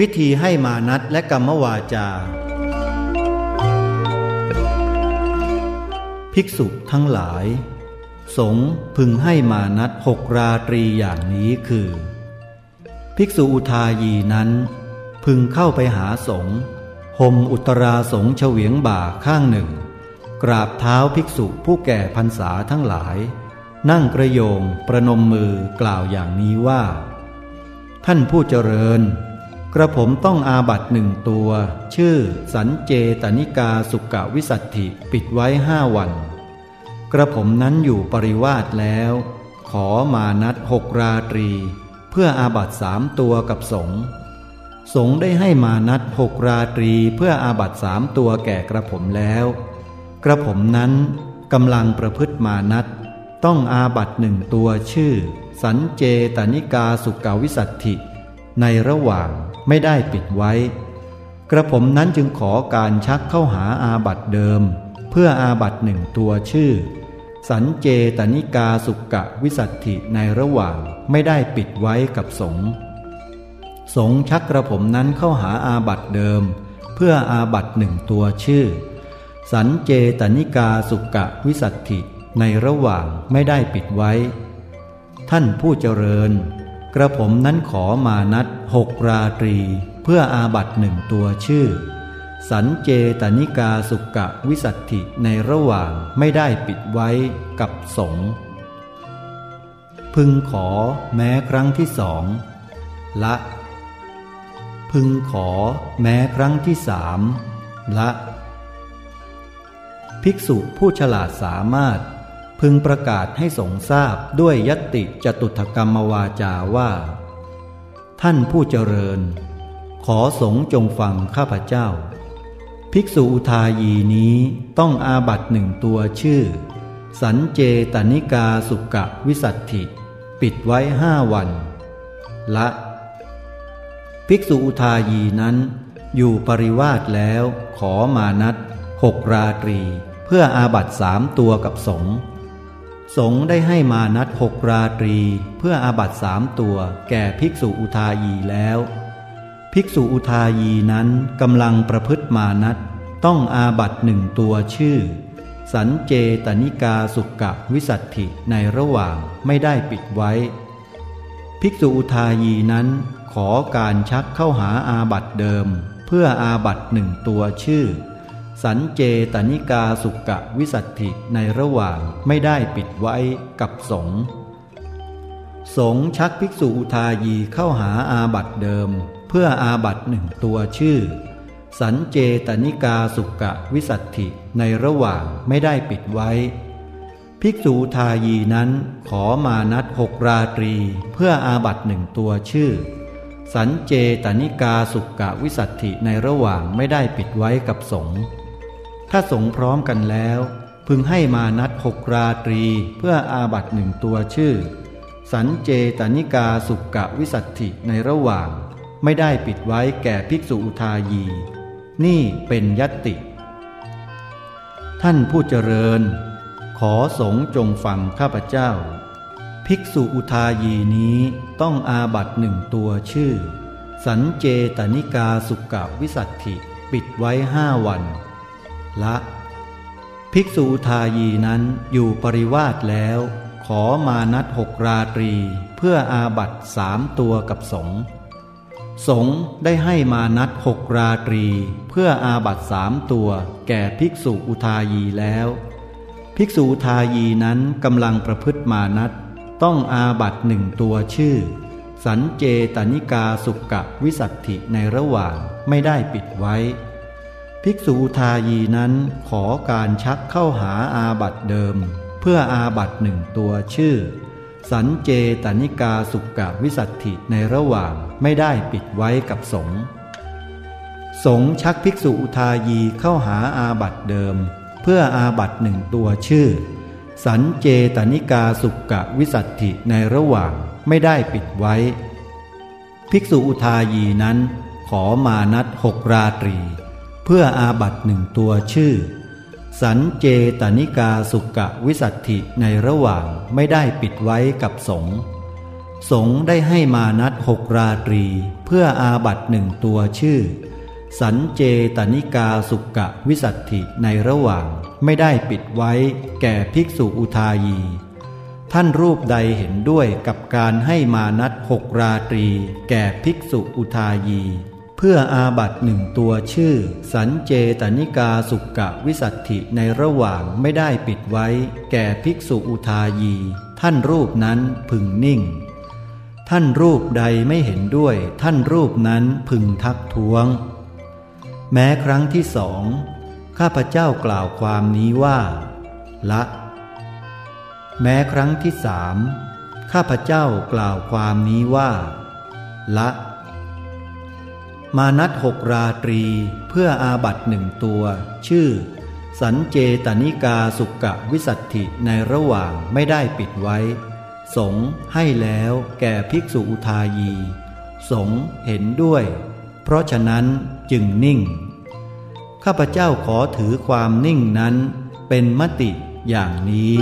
วิธีให้มานัดและกรรมวาจา ภิกษุทั้งหลาย สงพึงให้มานัดหกราตรีอย่างนี้คือ ภิกษุอุทายีนั้น พึงเข้าไปหาสงห่มอุตราสงเฉวียงบ่าข้างหนึ่ง กราบเท้าภิกษุผู้แก่พรรษาทั้งหลาย นั่งกระโยงประนมมือกล่าวอย่างนี้ว่า ท่านผู้เจริญ กระผมต้องอาบัตหนึ่งตัว ชื่อ สันเจตนิกาสุกะวิสัตถิปิดไว้ห้าวัน กระผมนั้นอยู่ปริวาสแล้ว ขอมานัดหกราตรี เพื่ออาบัตสามตัวกับสงสงได้ให้มานัดหกราตรีเพื่ออาบัตสามตัวแก่กระผมแล้ว กระผมนั้นกำลังประพฤติมานัตต้องอาบัติหนึ่งตัวชื่อ สัญเจตนิกาสุกกวิสัฏฐิ ในระหว่างไม่ได้ปิดไว้ กระผมนั้นจึงขอการชักเข้าหาอาบัติเดิม เพื่ออาบัติหนึ่งตัวชื่อ สัญเจตนิกาสุกกวิสัฏฐิในระหว่างไม่ได้ปิดไว้กับสงสงชักกระผมนั้นเข้าหาอาบัติเดิม เพื่ออาบัตหนึ่งตัวชื่อ สันเจตนิกาสุกะวิสัตถิในระหว่างไม่ได้ปิดไว้ ท่านผู้เจริญ กระผมนั้นขอมานัดหกราตรี เพื่ออาบัตหนึ่งตัวชื่อ สันเจตนิกาสุกะวิสัตถิในระหว่างไม่ได้ปิดไว้กับสงพึงขอแม้ครั้งที่สอง ละ พึงขอแม้ครั้งที่สามละ ภิกษุผู้ฉลาดสามารถ พึงประกาศให้สงทราบด้วยยติจตุถกรรมวาจาว่า ท่านผู้เจริญ ขอสงจงฟังข้าพเจ้า ภิกษุอุทายีนี้ต้องอาบัตหนึ่งตัวชื่อ สันเจตนิกาสุกะวิสัตถิ ปิดไว้ห้าวัน ละ ภิกษุอุทายีนั้นอยู่ปริวาสแล้วขอมานัดหกราตรี เพื่ออาบัตสามตัวกับสง สงได้ให้มานัดหกราตรี เพื่ออาบัตสามตัวแก่ภิกษุอุทายีแล้ว ภิกษุอุทายีนั้นกำลังประพฤติมานัดต้องอาบัตหนึ่งตัวชื่อ สันเจตนิกาสุกะวิสัตถิในระหว่างไม่ได้ปิดไว้ ภิกษุอุทายีนั้นขอการชักเข้าหาอาบัตเดิม เพื่ออาบัตหนึ่งตัวชื่อ สันเจตนิกาสุกะวิสัตถิในระหว่างไม่ได้ปิดไว้กับสงสงชักภิกษุอุทายีเข้าหาอาบัตเดิม เพื่ออาบัตหนึ่งตัวชื่อ สันเจตนิกาสุกะวิสัตถิในระหว่างไม่ได้ปิดไว้ ภิกษุทายีนั้นขอมานัดหกราตรีเพื่ออาบัตหนึ่งตัวชื่อ สันเจตนิกาสุกะวิสัตถิในระหว่างไม่ได้ปิดไว้กับสงฆ์ ถ้าสงพร้อมกันแล้ว พึงให้มานัดหกราตรีเพื่ออาบัตหนึ่งตัวชื่อ สันเจตานิกาสุกะวิสัตถิในระหว่าง ไม่ได้ปิดไว้แก่ภิกษุอุทายี นี่เป็นยติ ท่านผู้เจริญ ขอสงจงฟังข้าพเจ้า ภิกษุอุทายีนี้ต้องอาบัตหนึ่งตัวชื่อ สันเจตานิกาสุกะวิสัตถิ ปิดไว้ห้าวัน ละ ภิกษุอุทายีนั้นอยู่ปริวาสแล้ว ขอมานัดหกราตรี เพื่ออาบัตสามตัวกับสงสงได้ให้มานัดหกราตรี เพื่ออาบัตสามตัวแก่ภิกษุอุทายีแล้ว ภิกษุอุทายีนั้นกำลังประพฤติมานัดต้องอาบัตหนึ่งตัวชื่อ สันเจตนิกาสุกะวิสัตถิในระหว่างไม่ได้ปิดไว้ ภิกษุทายีนั้นขอการชักเข้าหาอาบัตเดิม เพื่ออาบัตหนึ่งตัวชื่อ สันเจตนิกาสุกะวิสัตถิในระหว่างไม่ได้ปิดไว้กับสงสงชักภิกษุทายีเข้าหาอาบัตเดิม เพื่ออาบัตหนึ่งตัวชื่อ สันเจตนิกาสุกะวิสัตถิในระหว่างไม่ได้ปิดไว้ ภิกษุอุทายีนั้นขอมานัดหกราตรี เพื่ออาบัตหนึ่งตัวชื่อ สันเจตนิกาสุกะวิสัตถิในระหว่างไม่ได้ปิดไว้กับสงสงได้ให้มานัดหกราตรี เพื่ออาบัตหนึ่งตัวชื่อ สันเจตนิกาสุกะวิสัตถิในระหว่างไม่ได้ปิดไว้แก่ภิกษุอุทายี ท่านรูปใดเห็นด้วยกับการให้มานัดหกราตรี แก่ภิกษุอุทายี เพื่ออาบัตหนึ่งตัวชื่อ สันเจตนิกาสุกะวิสัตถิในระหว่างไม่ได้ปิดไว้ แก่ภิกษุอุทายี ท่านรูปนั้นพึงนิ่ง ท่านรูปใดไม่เห็นด้วย ท่านรูปนั้นพึงทักท้วง แม้ครั้งที่สอง ข้าพเจ้ากล่าวความนี้ว่า ละ แม้ครั้งที่สามข้าพเจ้ากล่าวความนี้ว่า ละ มานัดหกราตรีเพื่ออาบัตหนึ่งตัว ชื่อ สันเจตนิกาสุกะวิสัตถิในระหว่างไม่ได้ปิดไว้ สงให้แล้วแก่ภิกษุอุทายี สงเห็นด้วย เพราะฉะนั้นจึงนิ่ง ข้าพเจ้าขอถือความนิ่งนั้นเป็นมติอย่างนี้